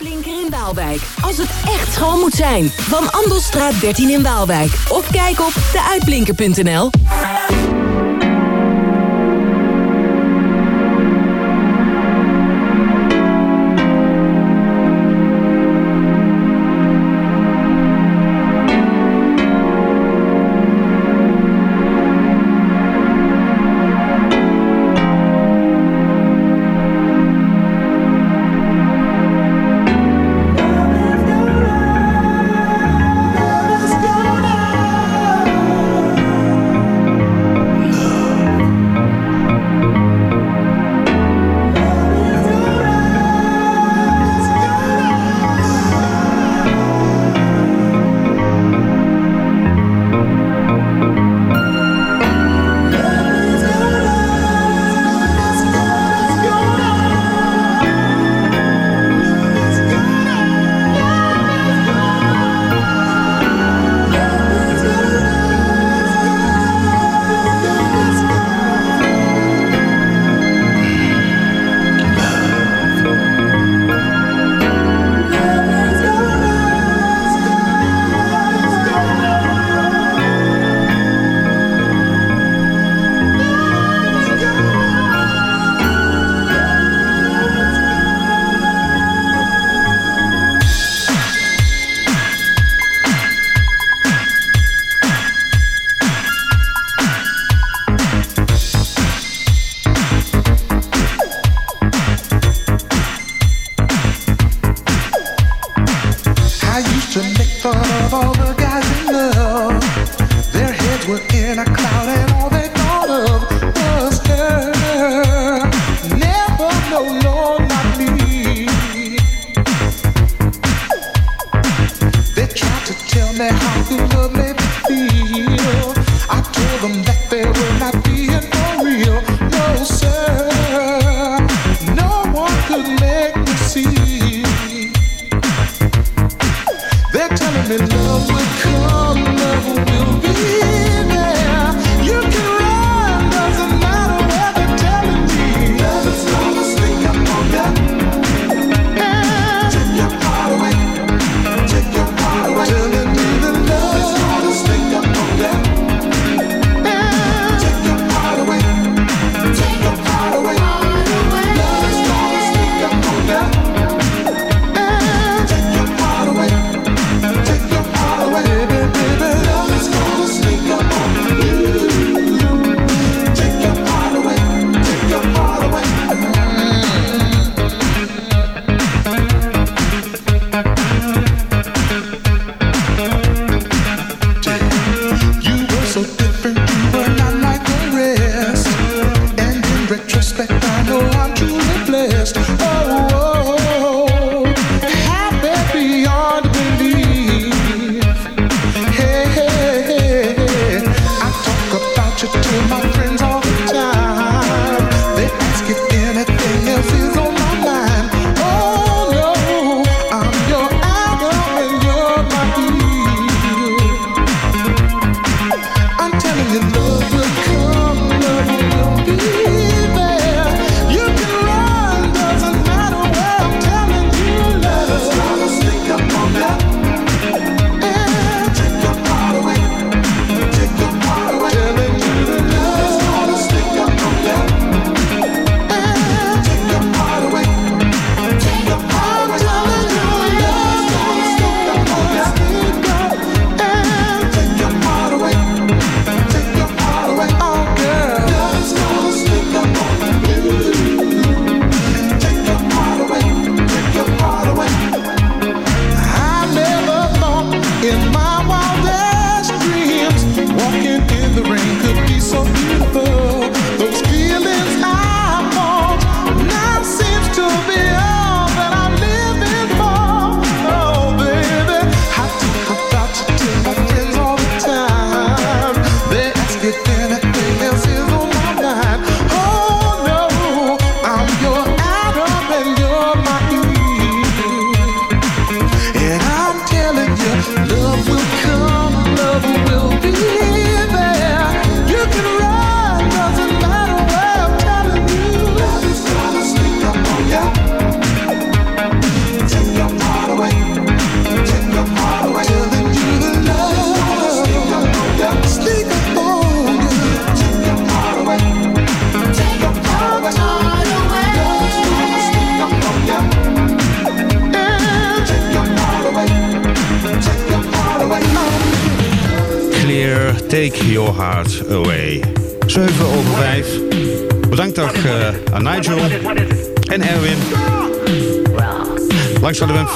Uitblinker in Waalwijk. Als het echt schoon moet zijn. Van Andelstraat 13 in Waalwijk. Of kijk op deuitblinker.nl.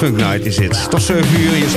Funk Night is het. Tot 7 uur hier is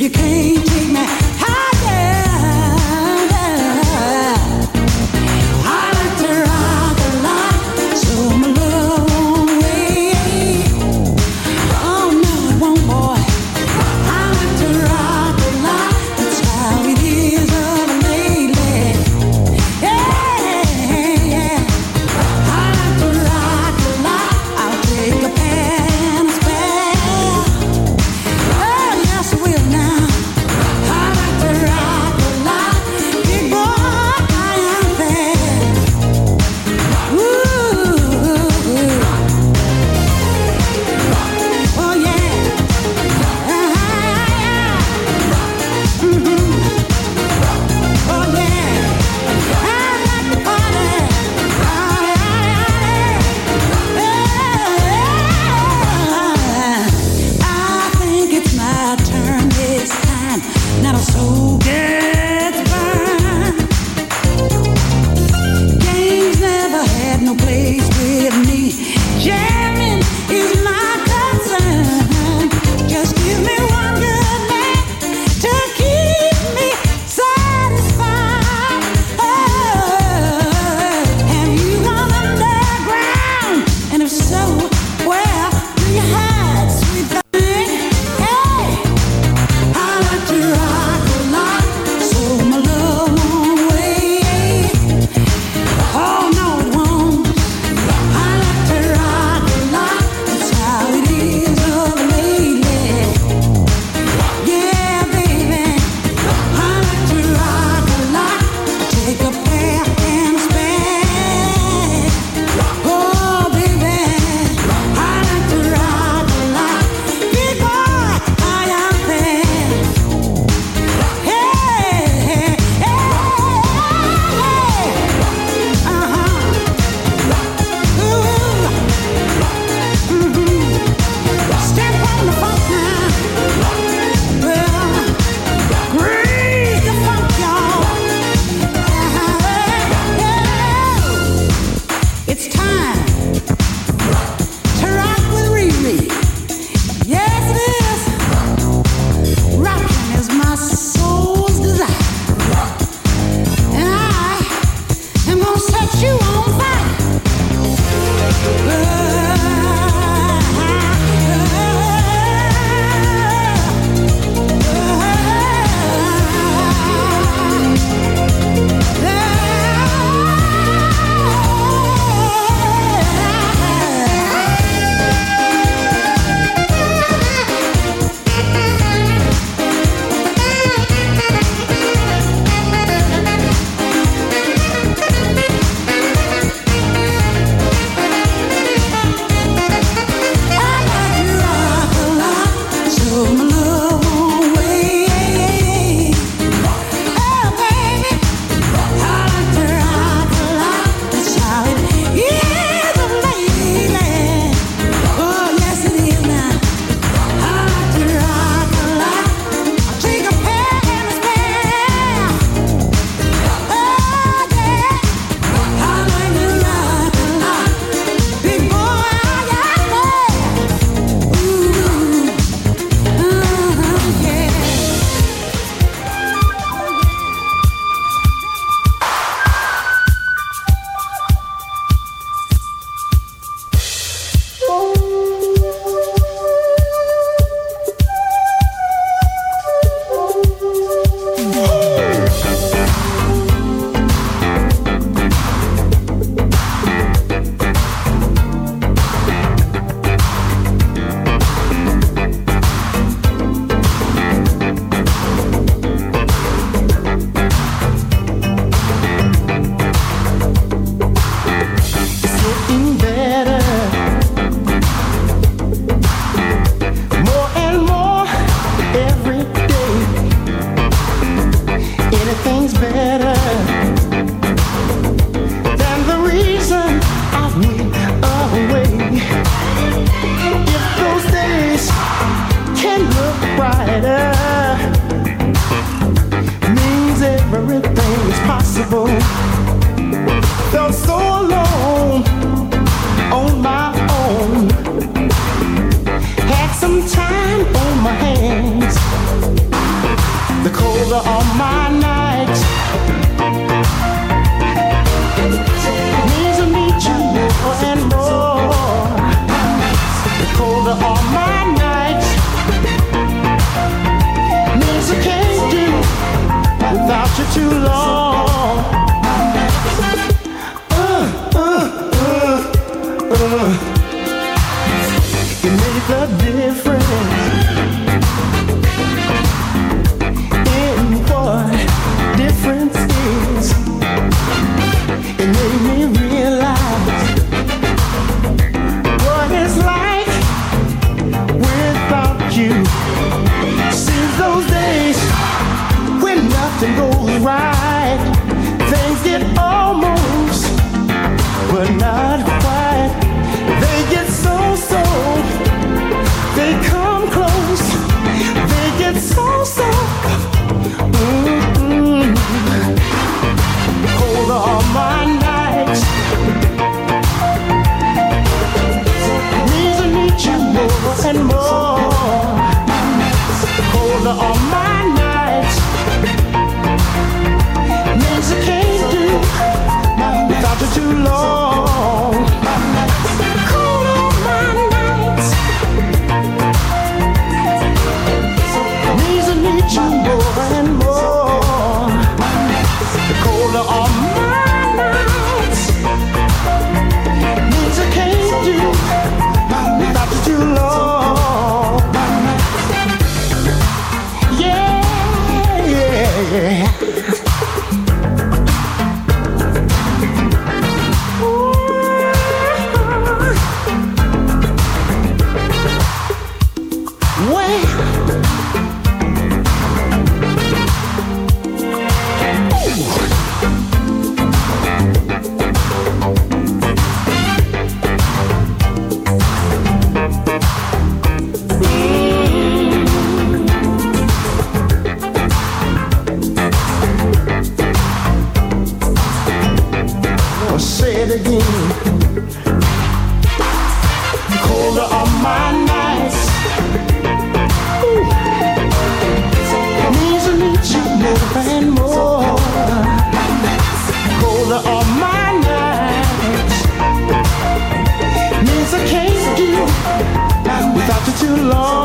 you can't and more. Colder on my nights. Means I can't do without you too long.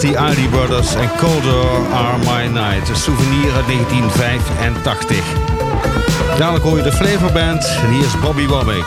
Die Ali Brothers en Colder Are My Night. Een souvenir uit 1985. Dadelijk hoor je de Flavor Band en hier is Bobby Womack.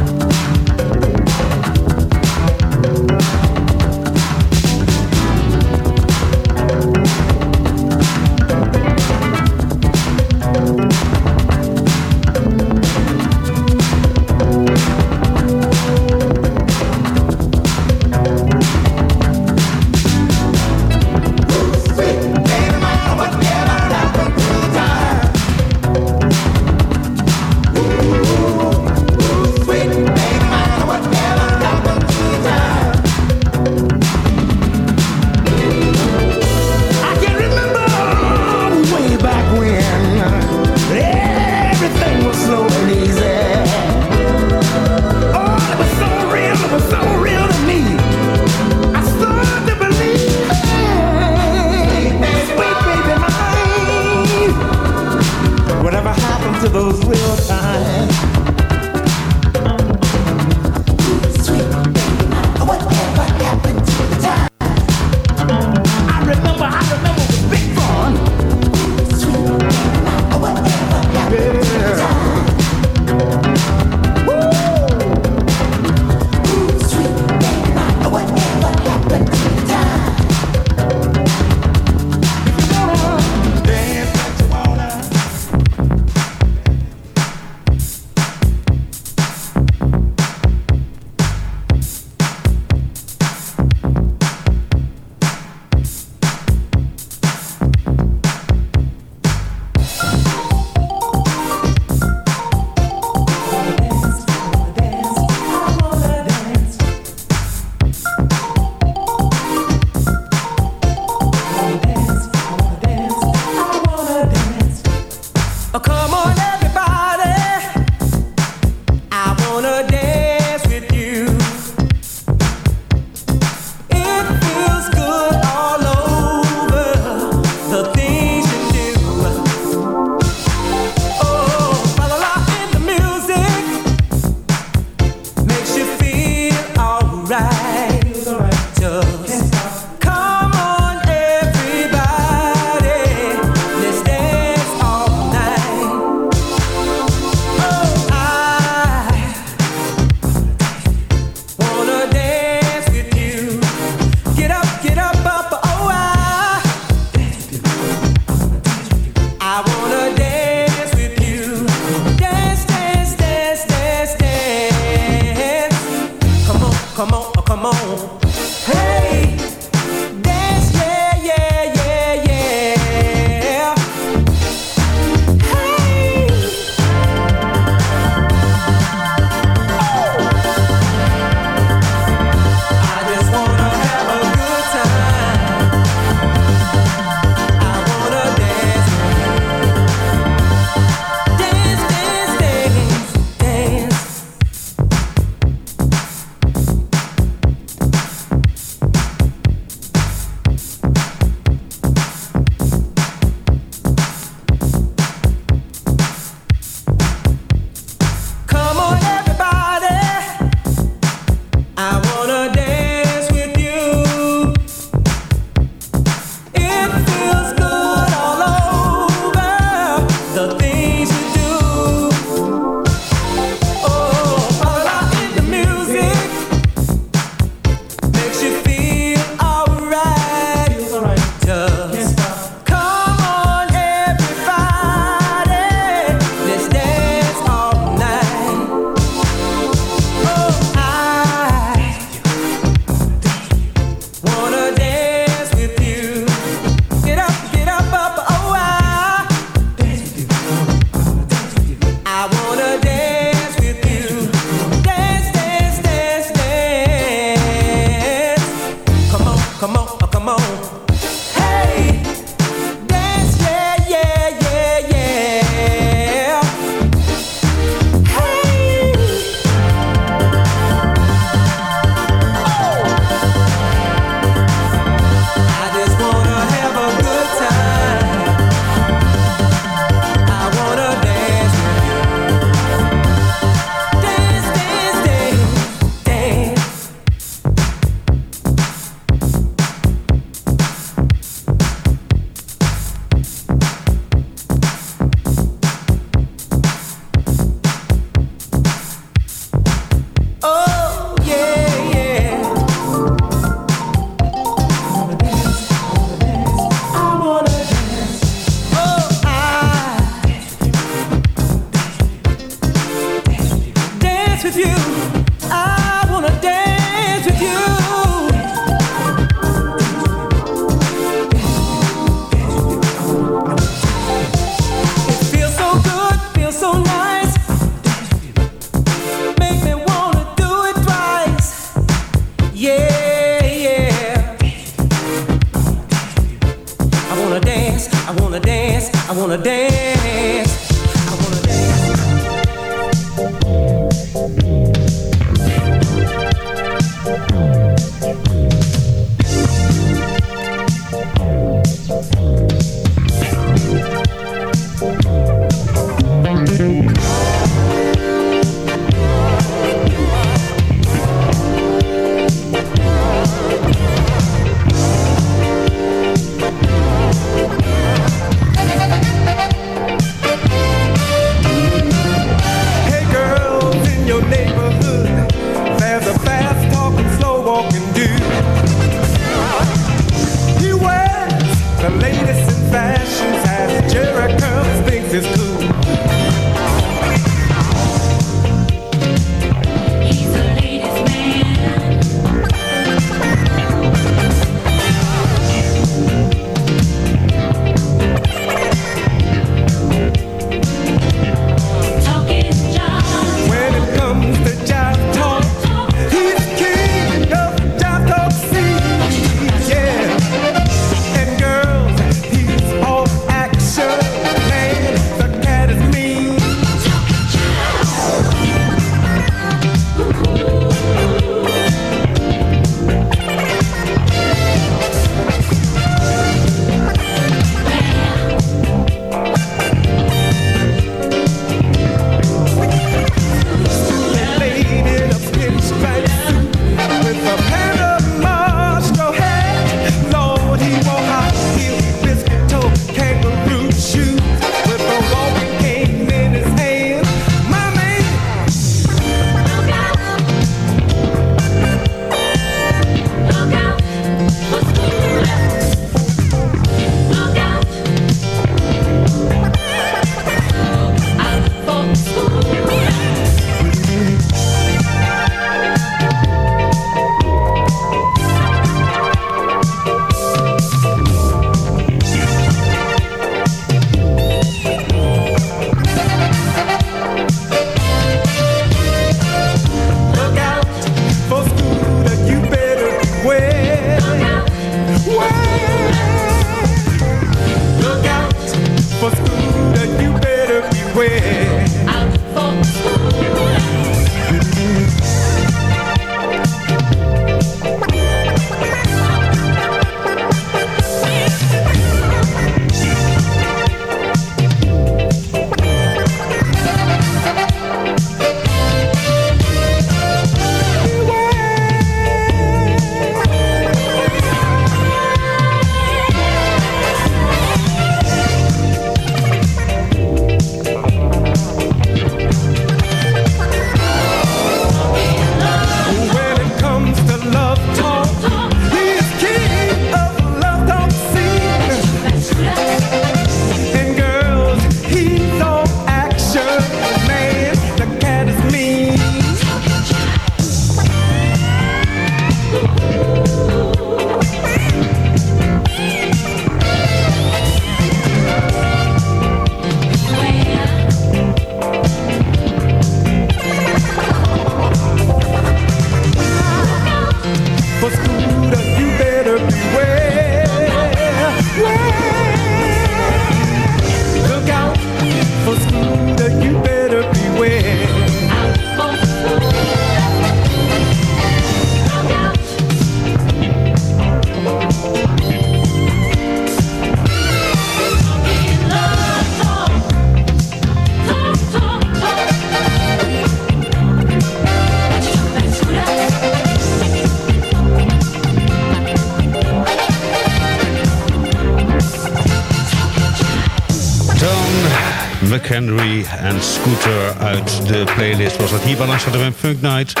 Langs de Funk Night.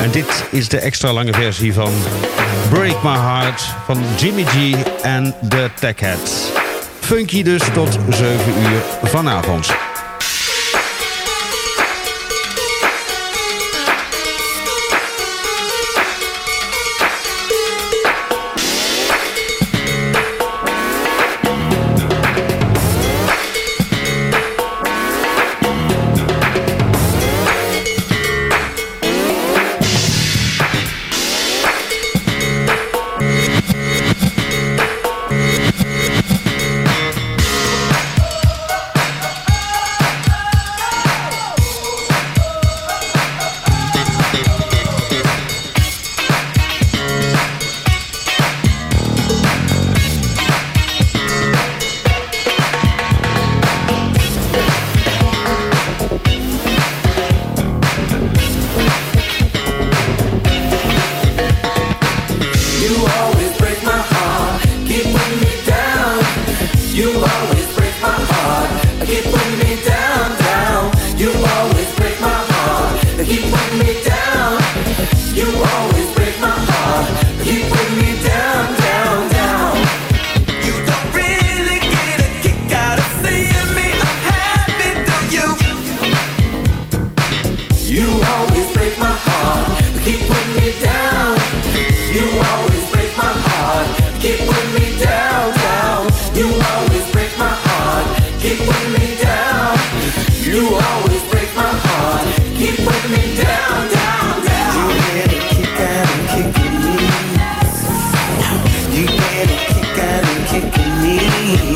En dit is de extra lange versie van Break My Heart van Jimmy G en de Tech Heads. Funky dus tot 7 uur vanavond. Me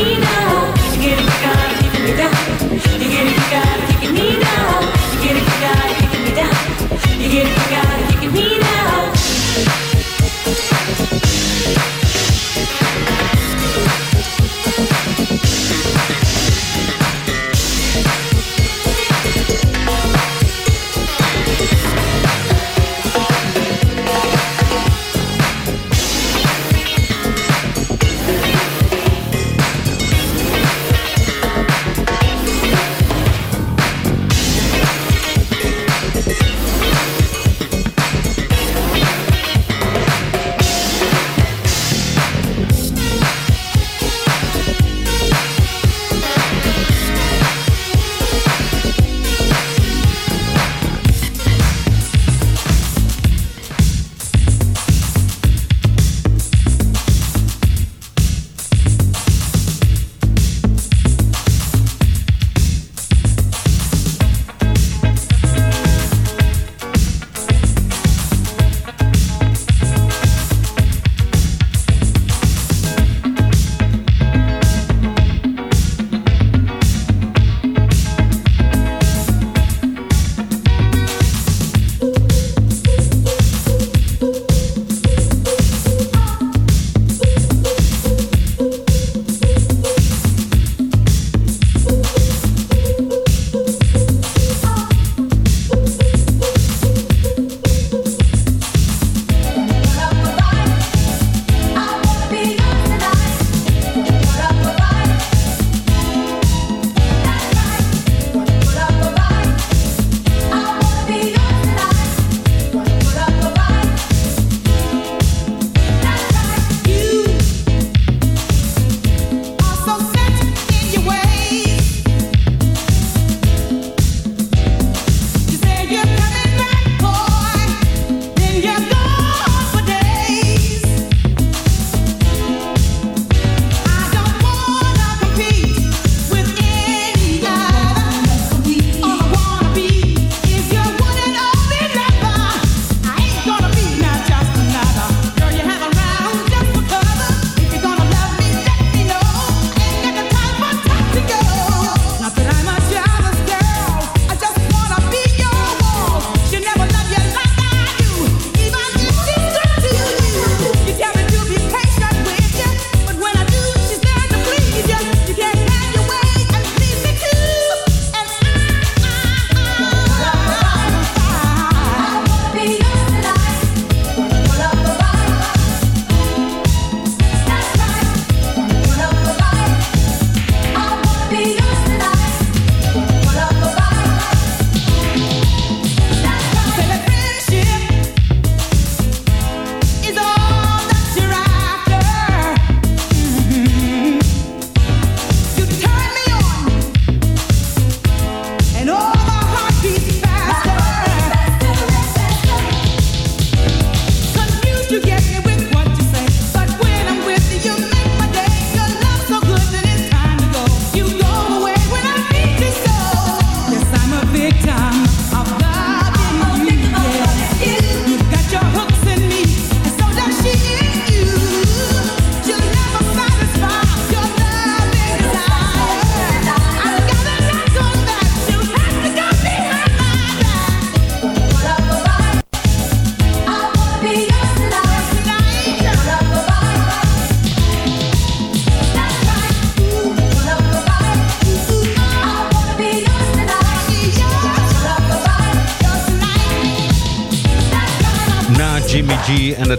Be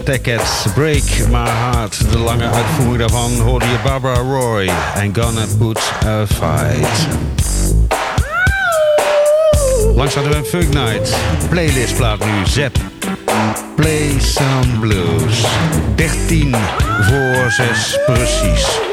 Tech. Break My Heart. De lange uitvoering daarvan hoorde je Barbara Roy. En Gonna Put a Fight. Langs hadden we een Funk Night. Playlistplaat nu. Zep. Play some blues. 13 voor 6 precies.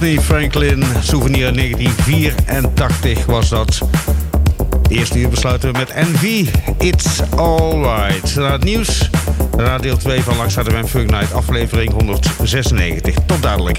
Rodney Franklin, souvenir 1984 was dat. eerste uur besluiten we met NV, It's Alright. Na het nieuws, na deel 2 van Langs de Funk Night, aflevering 196. Tot dadelijk.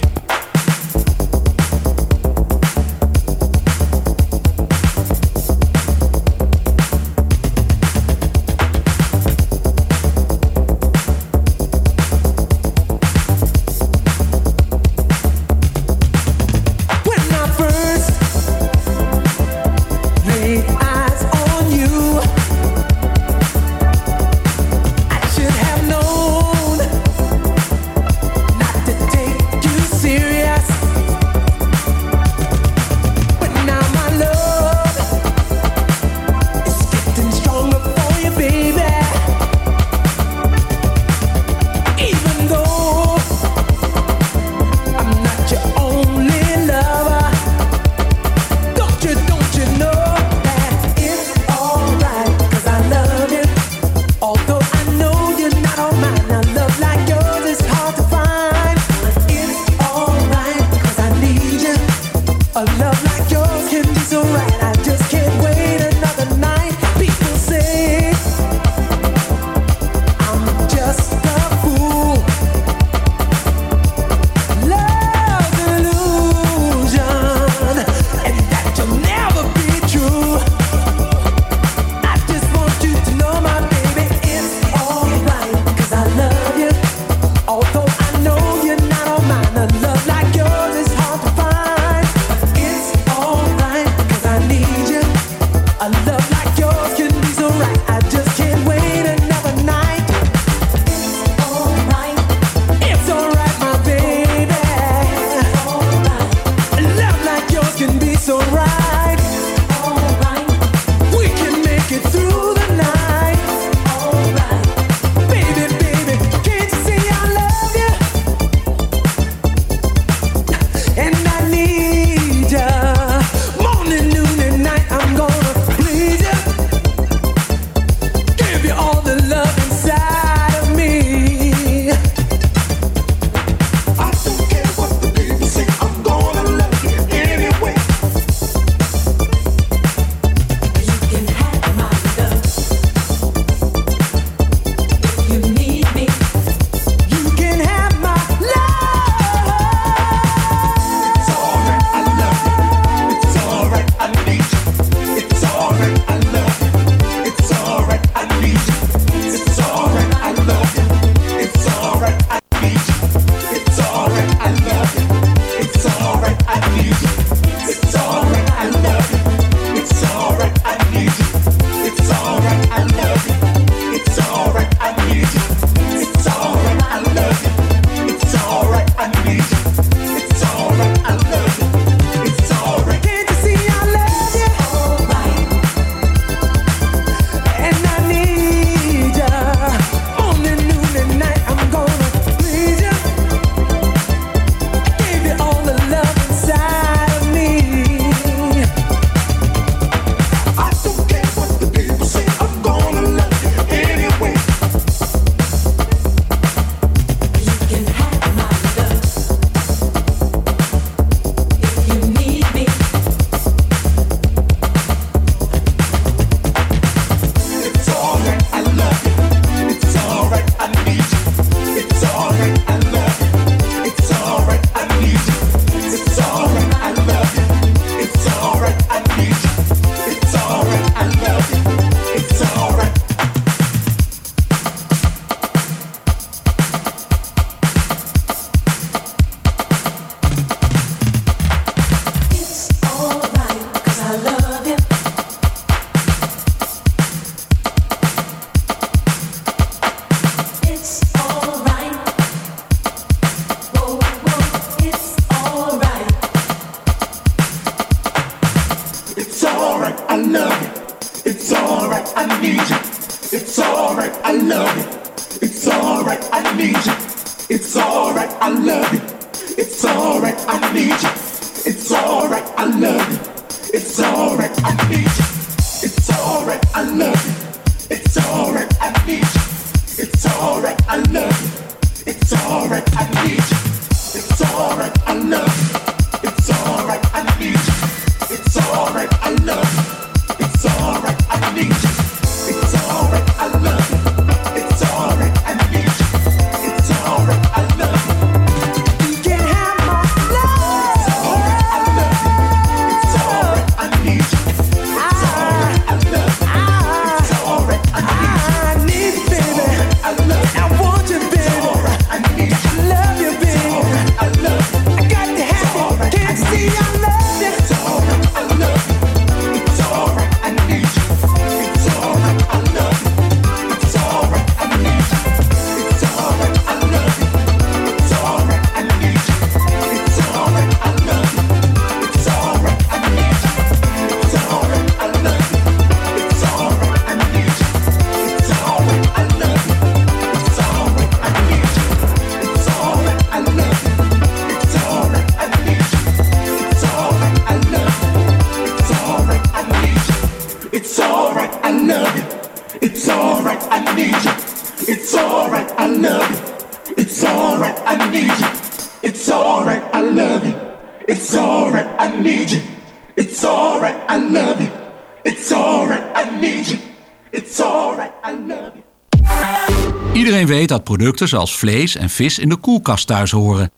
Producten zoals vlees en vis in de koelkast thuis horen.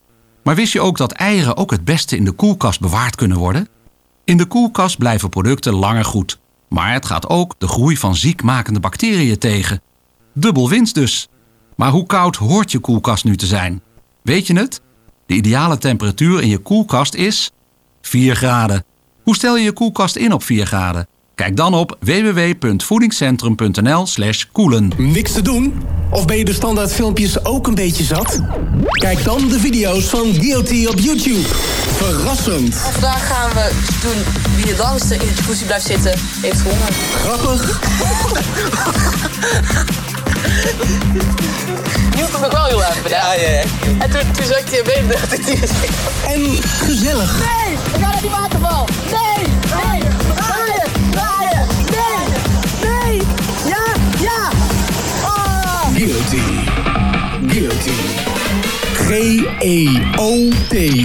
Maar wist je ook dat eieren ook het beste in de koelkast bewaard kunnen worden? In de koelkast blijven producten langer goed. Maar het gaat ook de groei van ziekmakende bacteriën tegen. Dubbel winst dus. Maar hoe koud hoort je koelkast nu te zijn? Weet je het? De ideale temperatuur in je koelkast is 4 graden. Hoe stel je je koelkast in op 4 graden? Kijk dan op www.voedingscentrum.nl slash koelen. Niks te doen? Of ben je de standaard filmpjes ook een beetje zat? Kijk dan de video's van Guilty op YouTube. Verrassend, Vandaag gaan we doen wie het langste in de jacuzzi blijft zitten, heeft gewonnen. grappig Nu vond ik wel heel erg gedaan. Ja, ja, En toen, toen been die is en gezellig. Nee, we gaan naar die waterval. Nee, G-E-O-T-H-Y.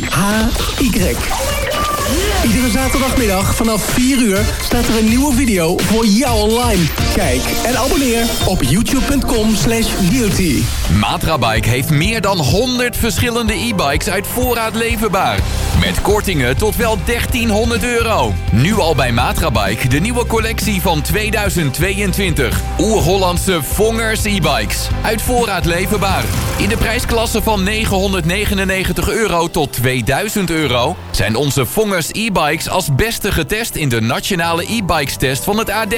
Iedere zaterdagmiddag vanaf 4 uur staat er een nieuwe video voor jou online. Kijk en abonneer op youtube.com slash guilty. Matrabike heeft meer dan 100 verschillende e-bikes uit voorraad leverbaar. Met kortingen tot wel 1300 euro. Nu al bij Matrabike de nieuwe collectie van 2022. Oer-Hollandse Vongers e-bikes. Uit voorraad leverbaar. In de prijsklasse van 999 euro tot 2000 euro... zijn onze Vongers e-bikes als beste getest in de nationale e-bikes test van het AD.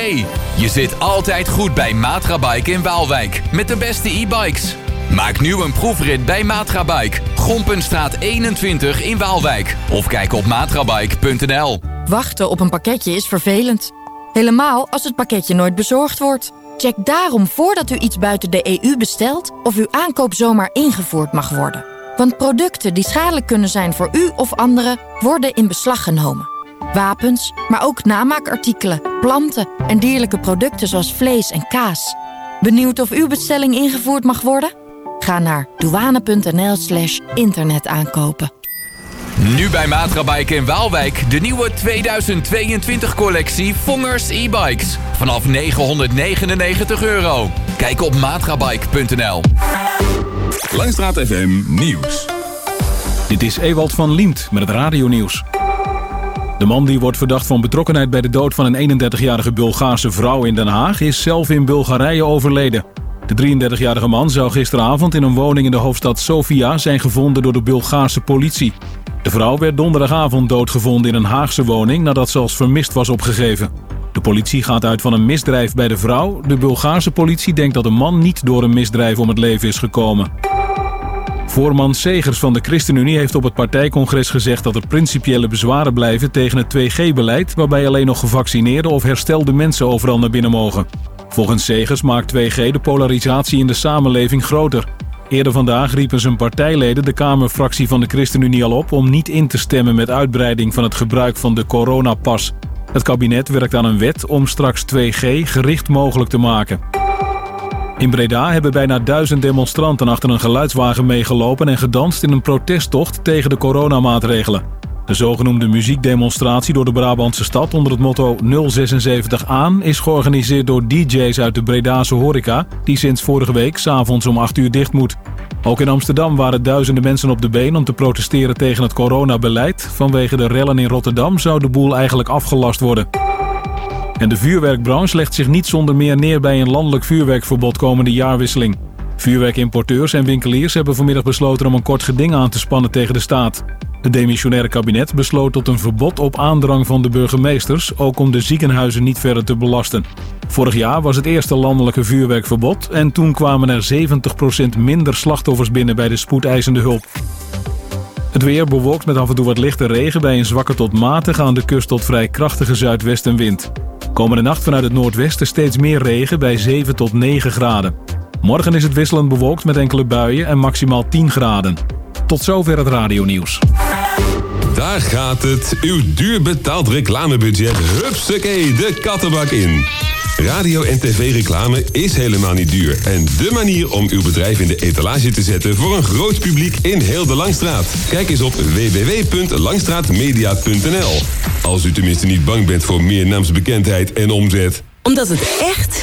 Je zit altijd goed bij Matrabike in Waalwijk. Met de beste e-bikes. Maak nu een proefrit bij Matrabike. Gompenstraat 21 in Waalwijk. Of kijk op matrabike.nl. Wachten op een pakketje is vervelend. Helemaal als het pakketje nooit bezorgd wordt. Check daarom voordat u iets buiten de EU bestelt... of uw aankoop zomaar ingevoerd mag worden. Want producten die schadelijk kunnen zijn voor u of anderen... worden in beslag genomen. Wapens, maar ook namaakartikelen, planten en dierlijke producten zoals vlees en kaas. Benieuwd of uw bestelling ingevoerd mag worden? Ga naar douane.nl slash internetaankopen. Nu bij Matrabike in Waalwijk de nieuwe 2022 collectie Vongers e-bikes. Vanaf 999 euro. Kijk op matrabike.nl. Langstraat FM Nieuws. Dit is Ewald van Liemt met het radionieuws. De man die wordt verdacht van betrokkenheid bij de dood van een 31-jarige Bulgaarse vrouw in Den Haag is zelf in Bulgarije overleden. De 33-jarige man zou gisteravond in een woning in de hoofdstad Sofia zijn gevonden door de Bulgaarse politie. De vrouw werd donderdagavond doodgevonden in een Haagse woning nadat ze als vermist was opgegeven. De politie gaat uit van een misdrijf bij de vrouw. De Bulgaarse politie denkt dat de man niet door een misdrijf om het leven is gekomen. Voorman Segers van de ChristenUnie heeft op het partijcongres gezegd dat er principiële bezwaren blijven tegen het 2G-beleid, waarbij alleen nog gevaccineerde of herstelde mensen overal naar binnen mogen. Volgens Segers maakt 2G de polarisatie in de samenleving groter. Eerder vandaag riepen zijn partijleden de Kamerfractie van de ChristenUnie al op om niet in te stemmen met uitbreiding van het gebruik van de coronapas. Het kabinet werkt aan een wet om straks 2G gericht mogelijk te maken. In Breda hebben bijna duizend demonstranten achter een geluidswagen meegelopen en gedanst in een protesttocht tegen de coronamaatregelen. De zogenoemde muziekdemonstratie door de Brabantse stad onder het motto 076 aan is georganiseerd door DJ's uit de Bredaanse horeca, die sinds vorige week s'avonds om 8 uur dicht moet. Ook in Amsterdam waren duizenden mensen op de been om te protesteren tegen het coronabeleid. Vanwege de rellen in Rotterdam zou de boel eigenlijk afgelast worden. En de vuurwerkbranche legt zich niet zonder meer neer bij een landelijk vuurwerkverbod komende jaarwisseling. Vuurwerkimporteurs en winkeliers hebben vanmiddag besloten om een kort geding aan te spannen tegen de staat. Het demissionaire kabinet besloot tot een verbod op aandrang van de burgemeesters, ook om de ziekenhuizen niet verder te belasten. Vorig jaar was het eerste landelijke vuurwerkverbod en toen kwamen er 70% minder slachtoffers binnen bij de spoedeisende hulp. Het weer bewolkt met af en toe wat lichte regen bij een zwakke tot matige aan de kust tot vrij krachtige zuidwestenwind. Komende nacht vanuit het noordwesten steeds meer regen bij 7 tot 9 graden. Morgen is het wisselend bewolkt met enkele buien en maximaal 10 graden. Tot zover het radionieuws. Daar gaat het. Uw duur betaald reclamebudget. Hupsakee, de kattenbak in. Radio- en tv-reclame is helemaal niet duur. En de manier om uw bedrijf in de etalage te zetten voor een groot publiek in heel de Langstraat. Kijk eens op www.langstraatmedia.nl. Als u tenminste niet bang bent voor meer naamsbekendheid en omzet. Omdat het echt,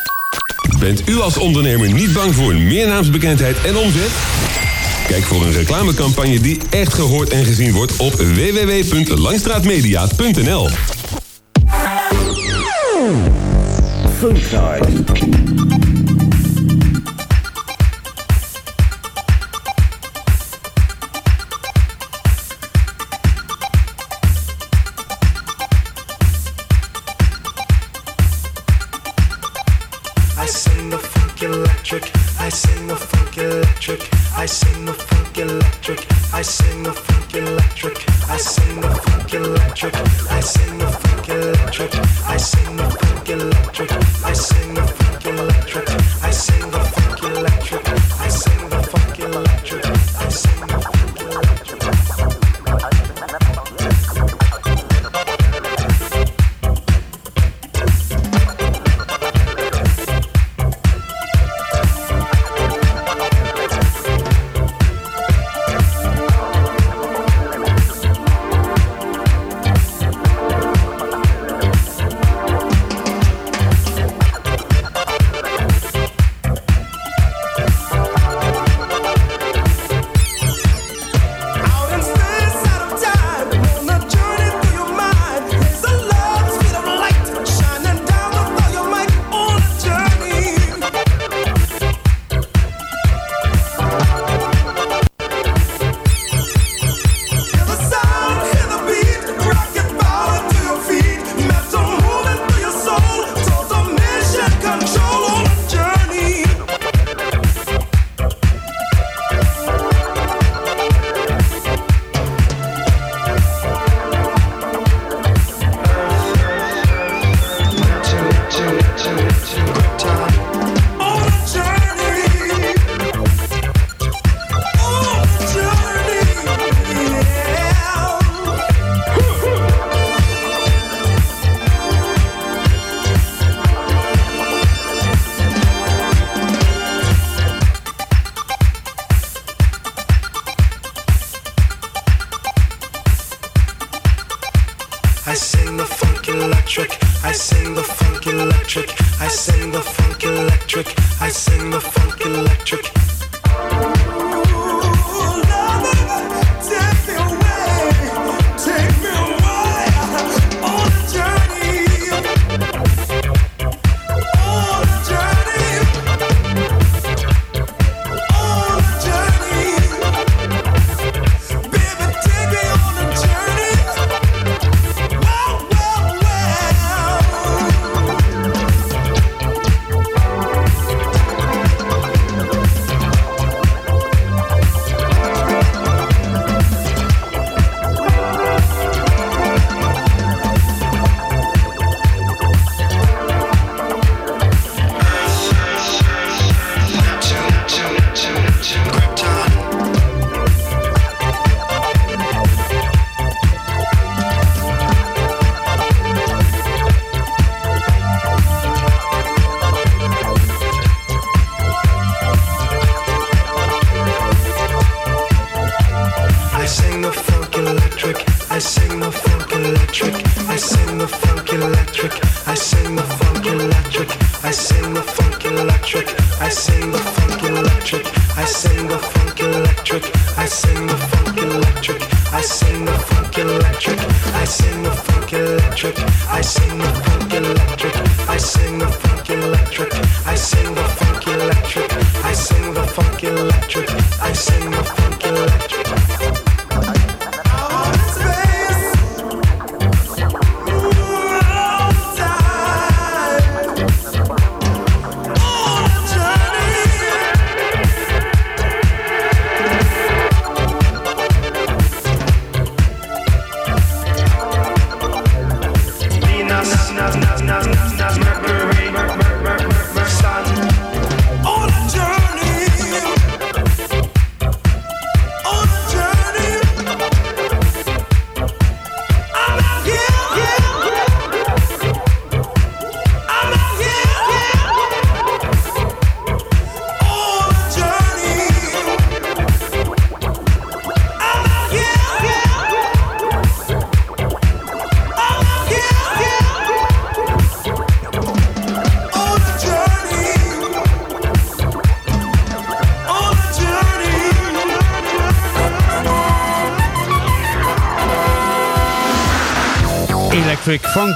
Bent u als ondernemer niet bang voor meer naamsbekendheid en omzet? Kijk voor een reclamecampagne die echt gehoord en gezien wordt op www.langstraatmedia.nl.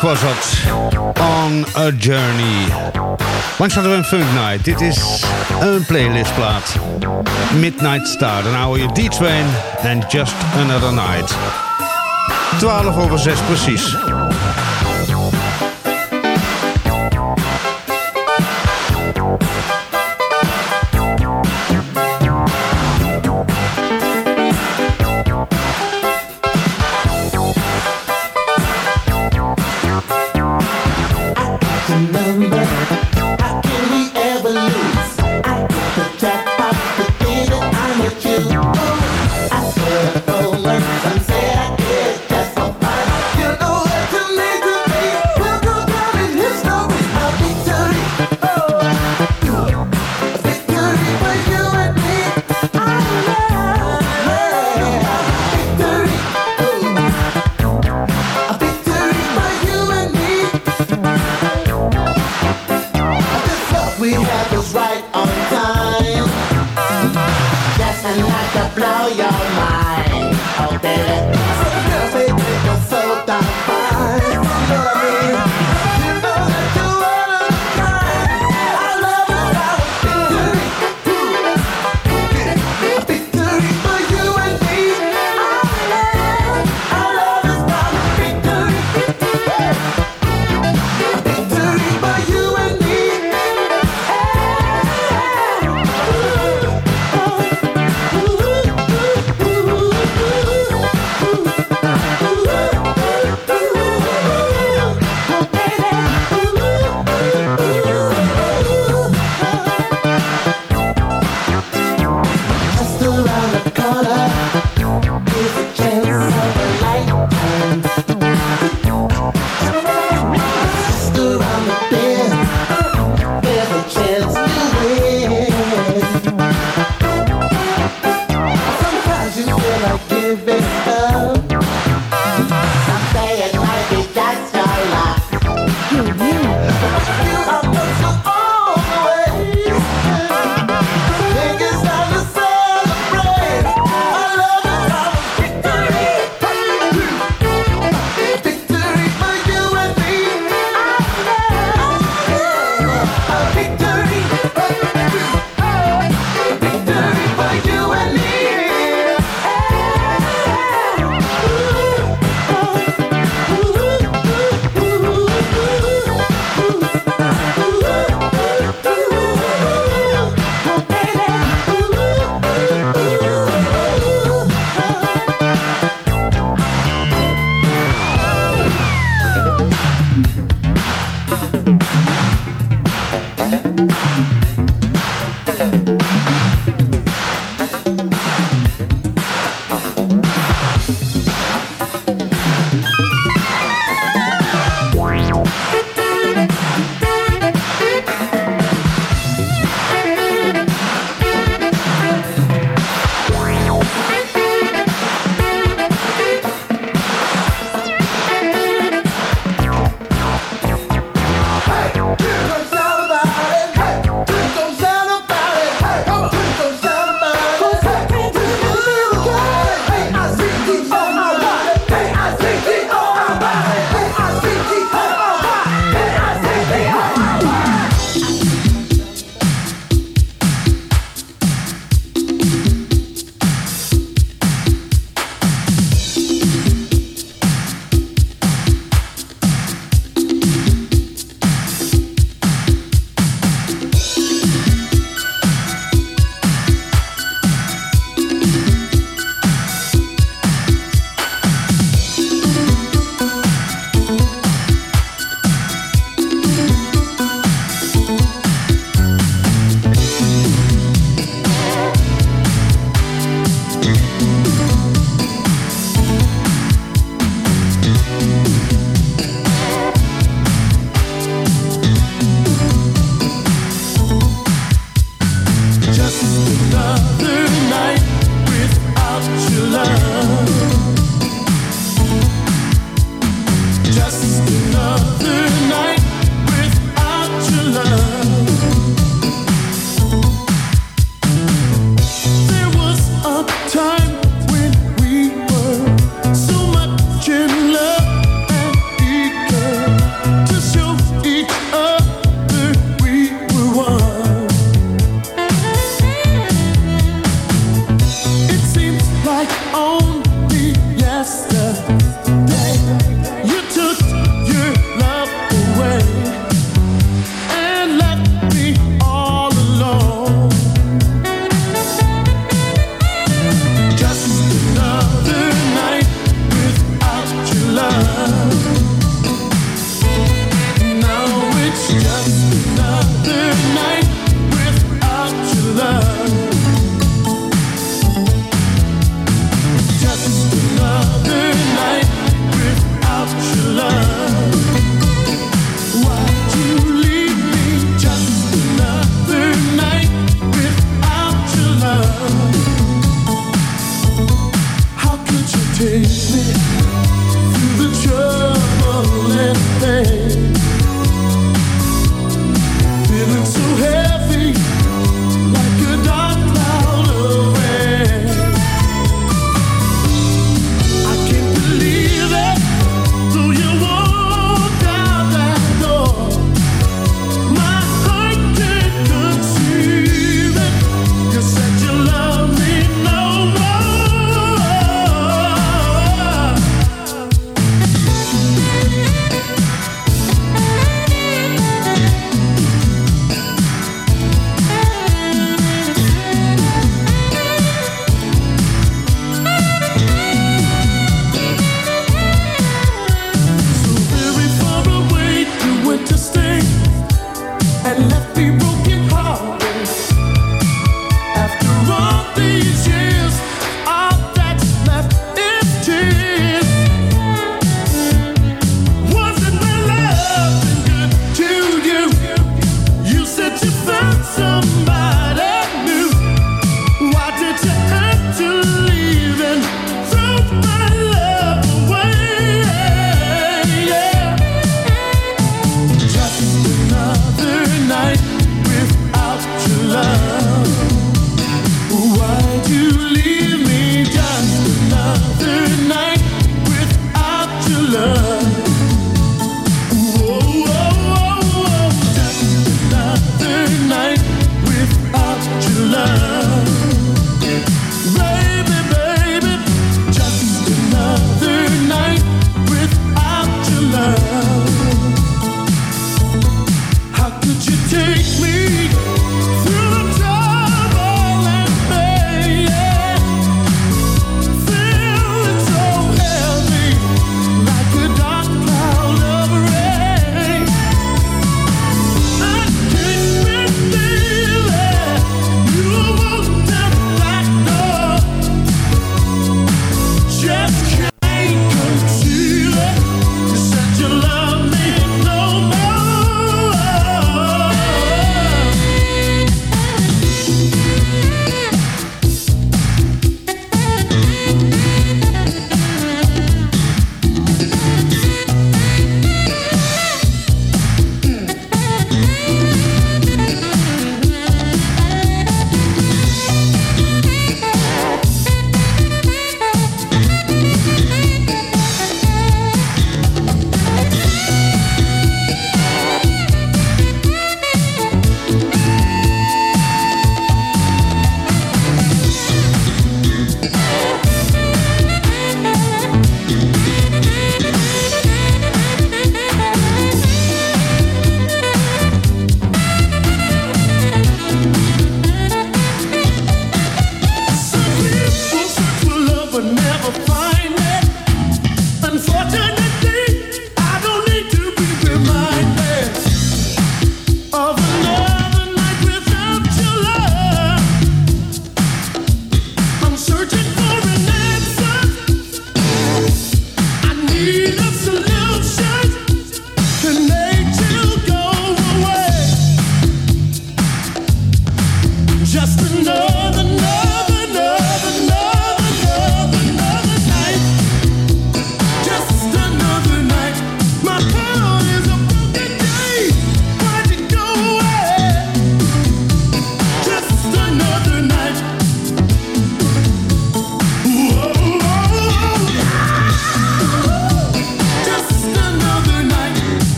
Dat. On a Journey. Langs hadden we een Funk Night. Dit is een playlistplaat. Midnight Star. Dan hou je D-Train en Just Another Night. 12 over 6 precies.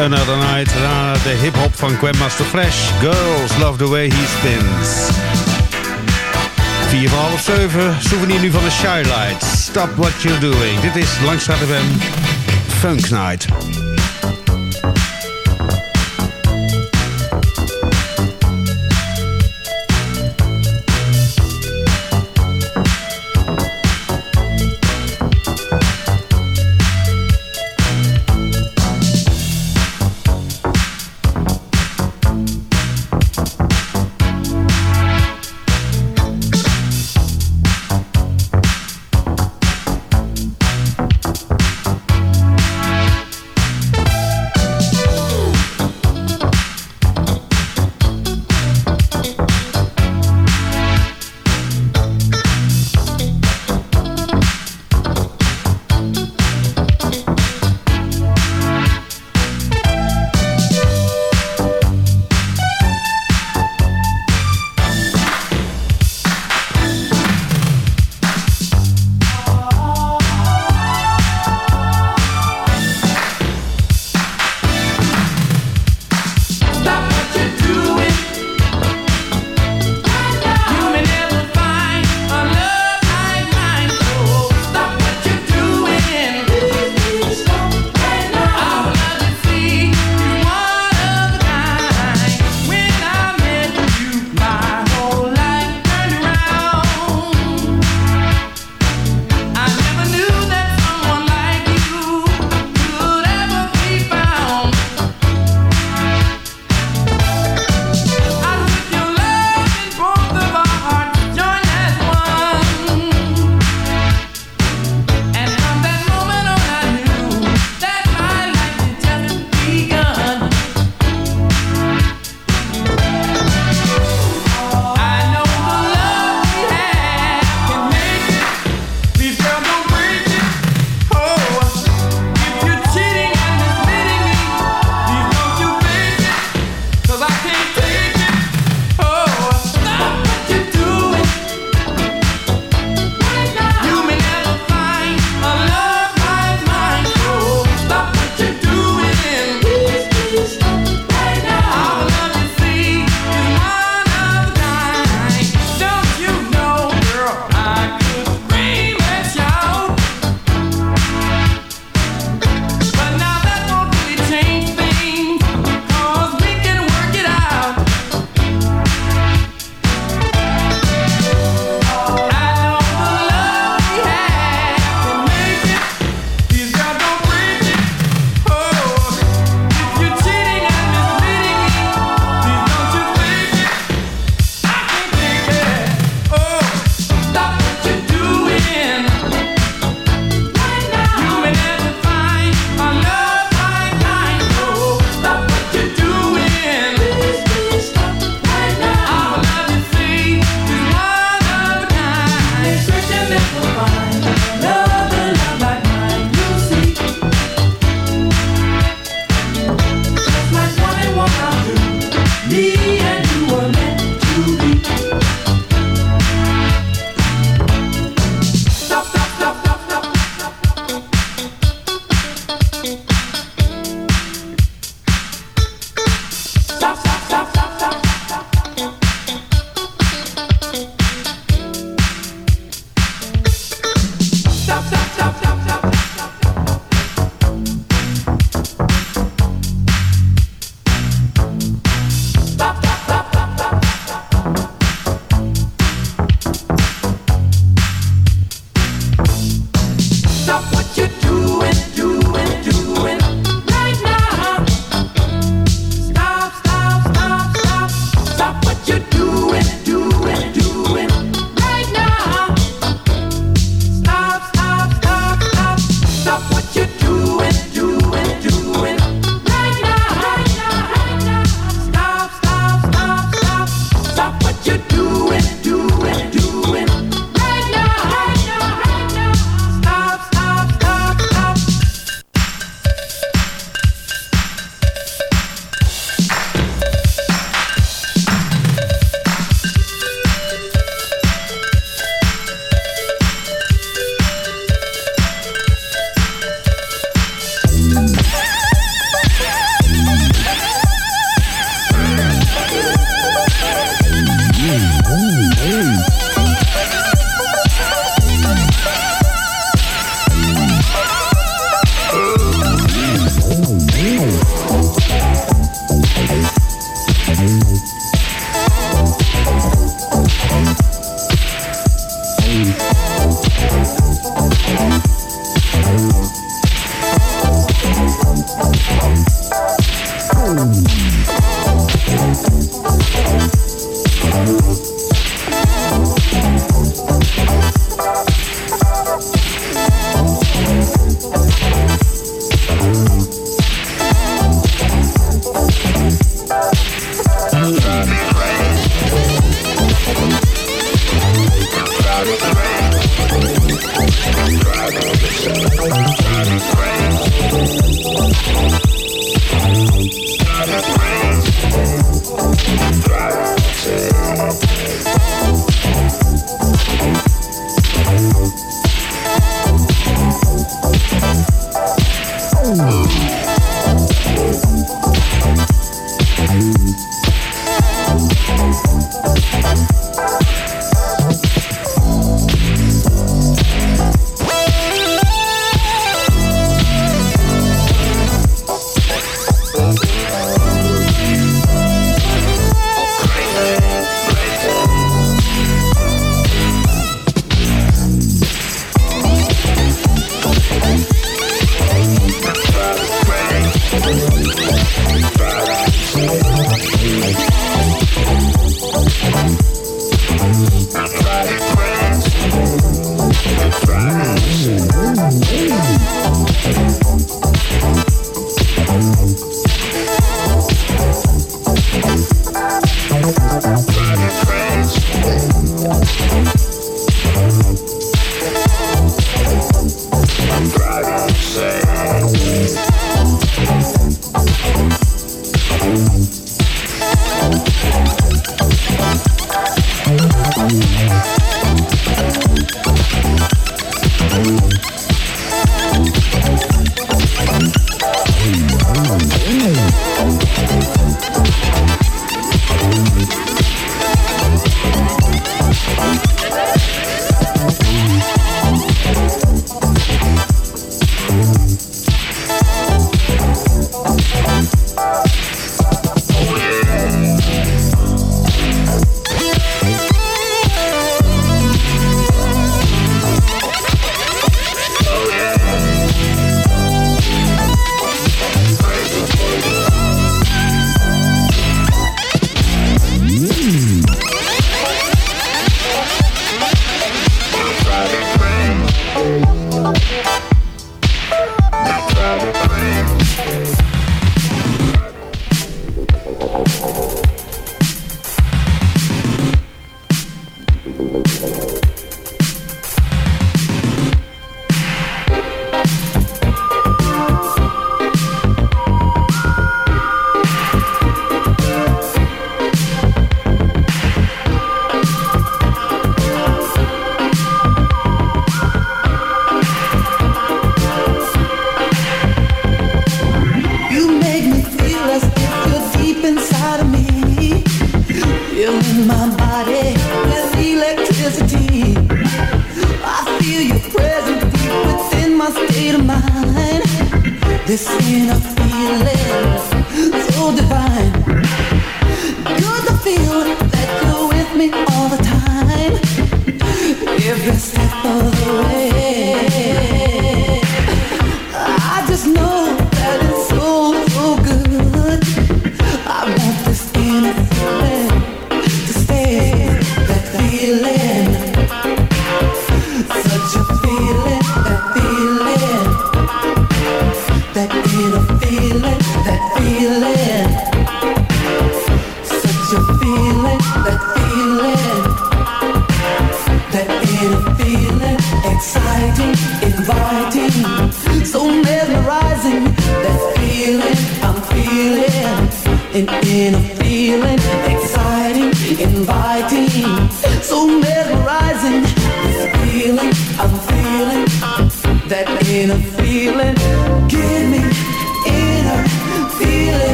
Another Night. Daarna de hip-hop van Grandmaster Fresh. Girls love the way he spins. 4 van half 7. Souvenir nu van de Shylight. Stop what you're doing. Dit is Langstraat FM Funk Night.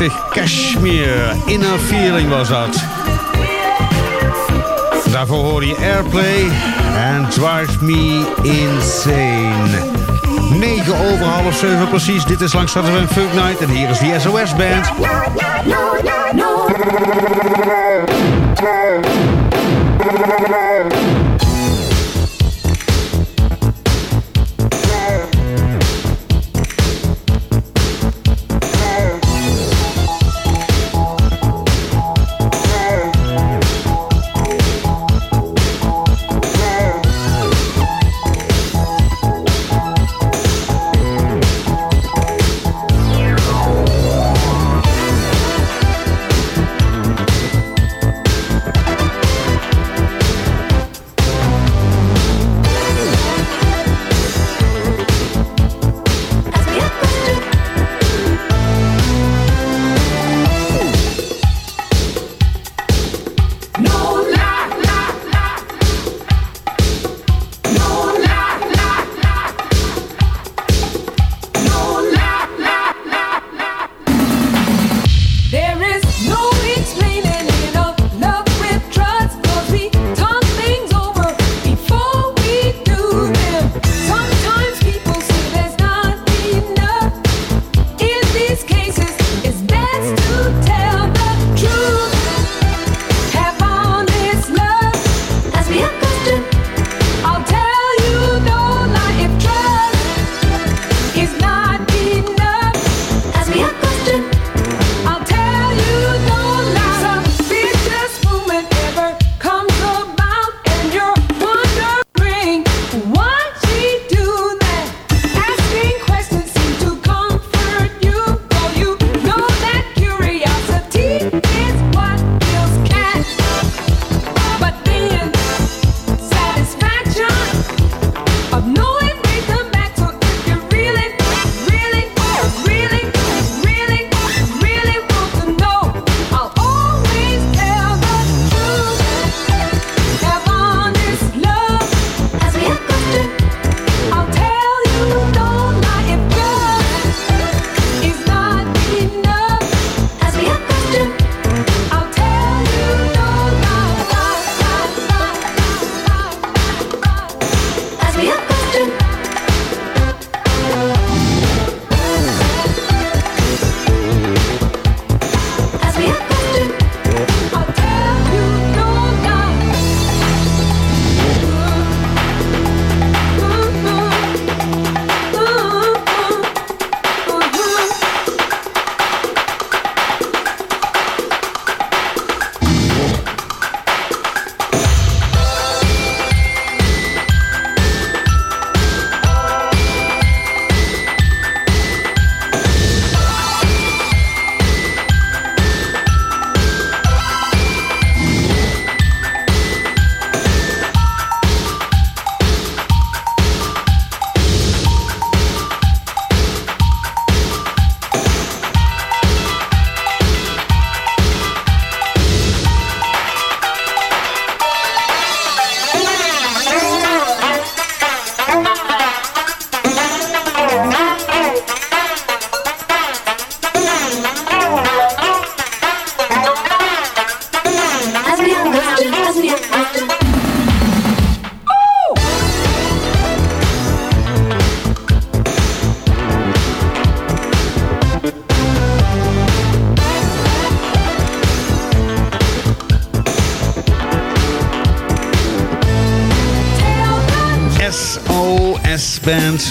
Cashmere, Kashmir, Inner Feeling was dat. Daarvoor hoor je Airplay en Drive Me Insane. 9 over half 7 precies. Dit is langs Saturday Funk Night en hier is die SOS Band.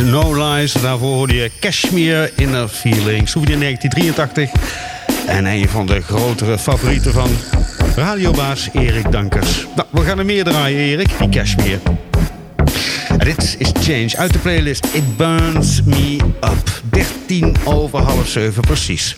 No Lies. Daarvoor hoorde je Cashmere Inner Feeling. Souvenir 1983. En een van de grotere favorieten van radiobaas Erik Dankers. Nou, we gaan er meer draaien, Erik. Die Cashmere. En dit is Change uit de playlist It Burns Me Up. 13 over half 7 precies.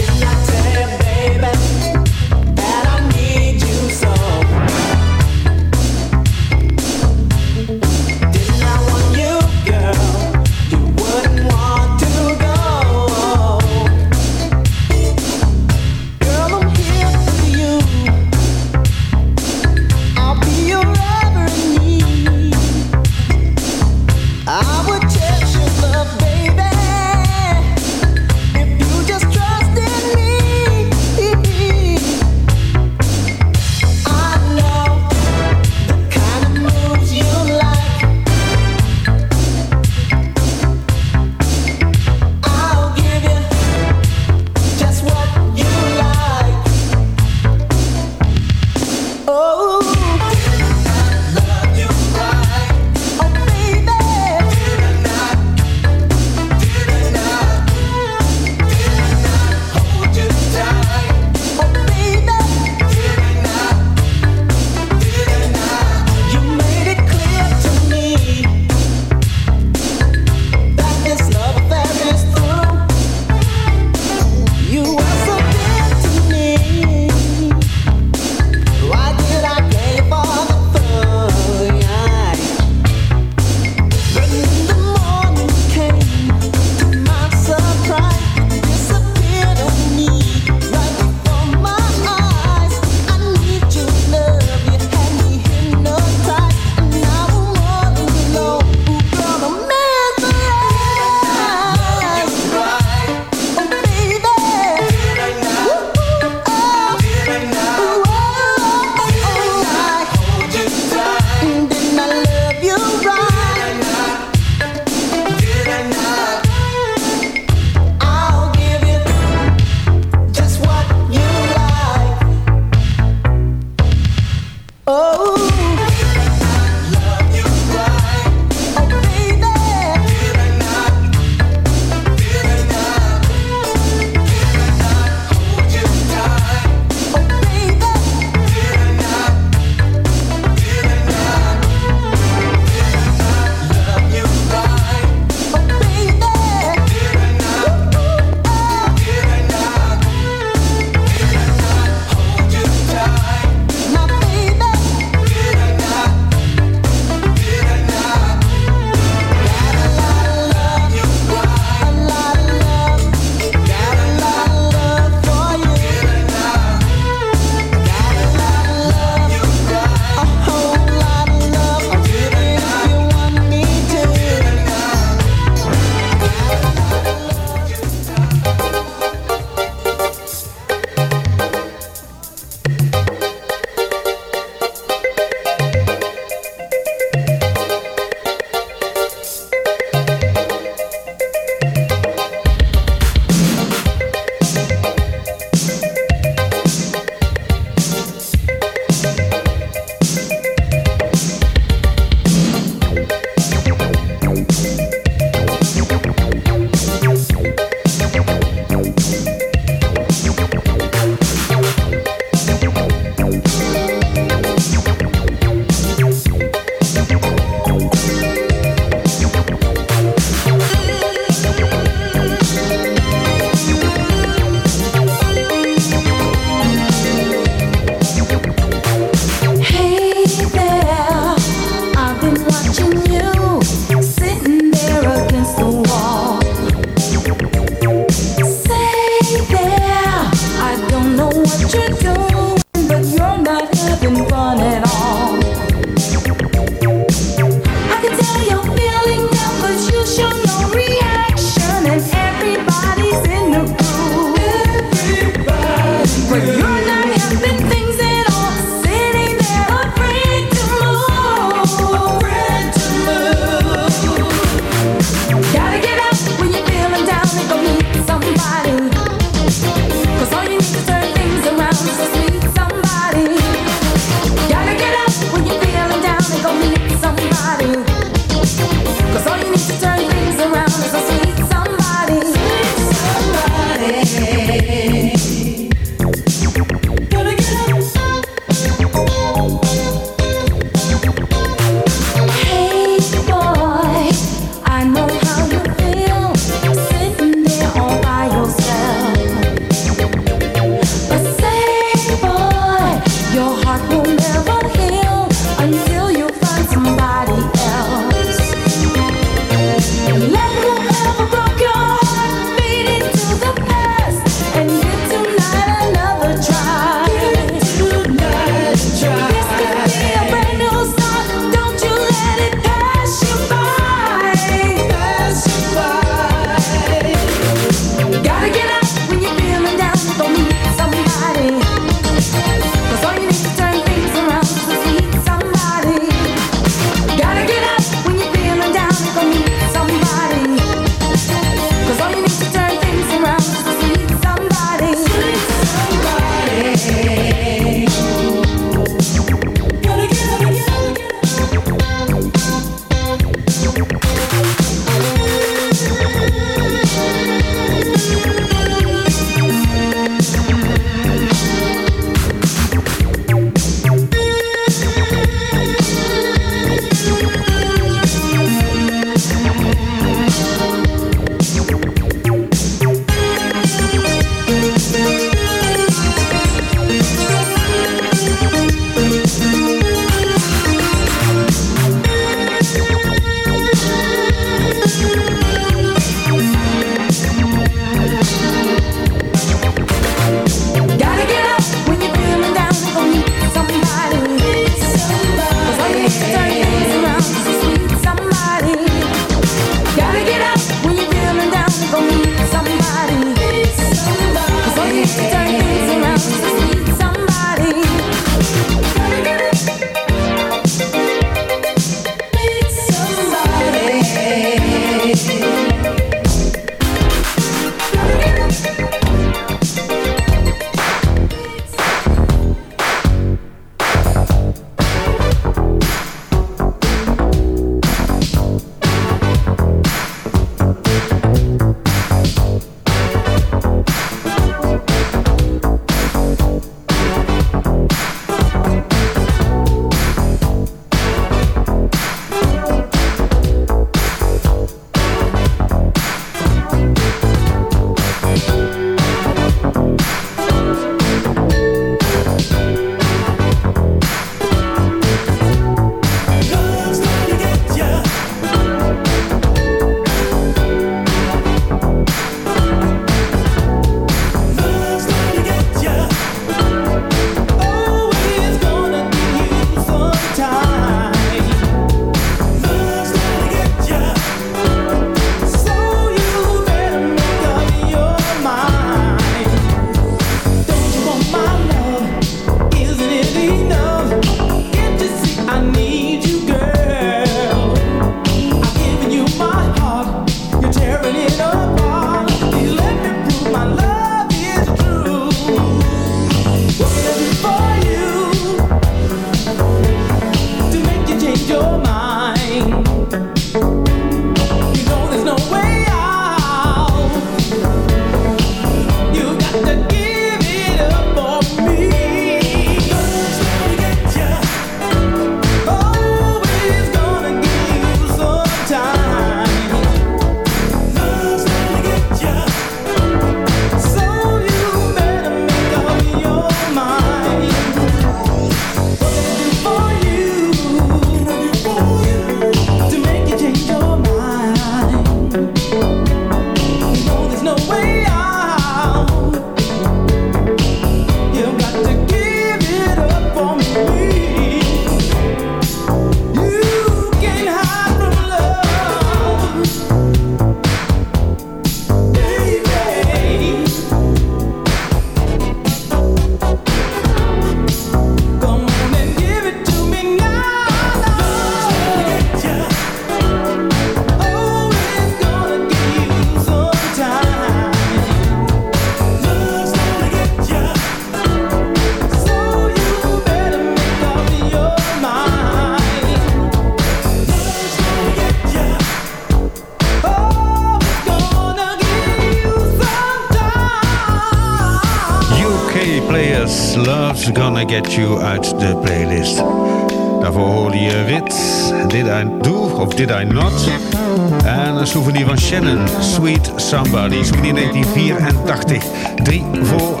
Shannon, Sweet Somebody. Souvenir 1984. Drie voor...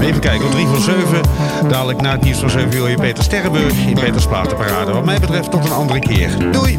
Even kijken, op 3 voor 7. Dadelijk na het nieuws van 7 uur je Peter Sterrenburg in Peters Platenparade. Wat mij betreft tot een andere keer. Doei!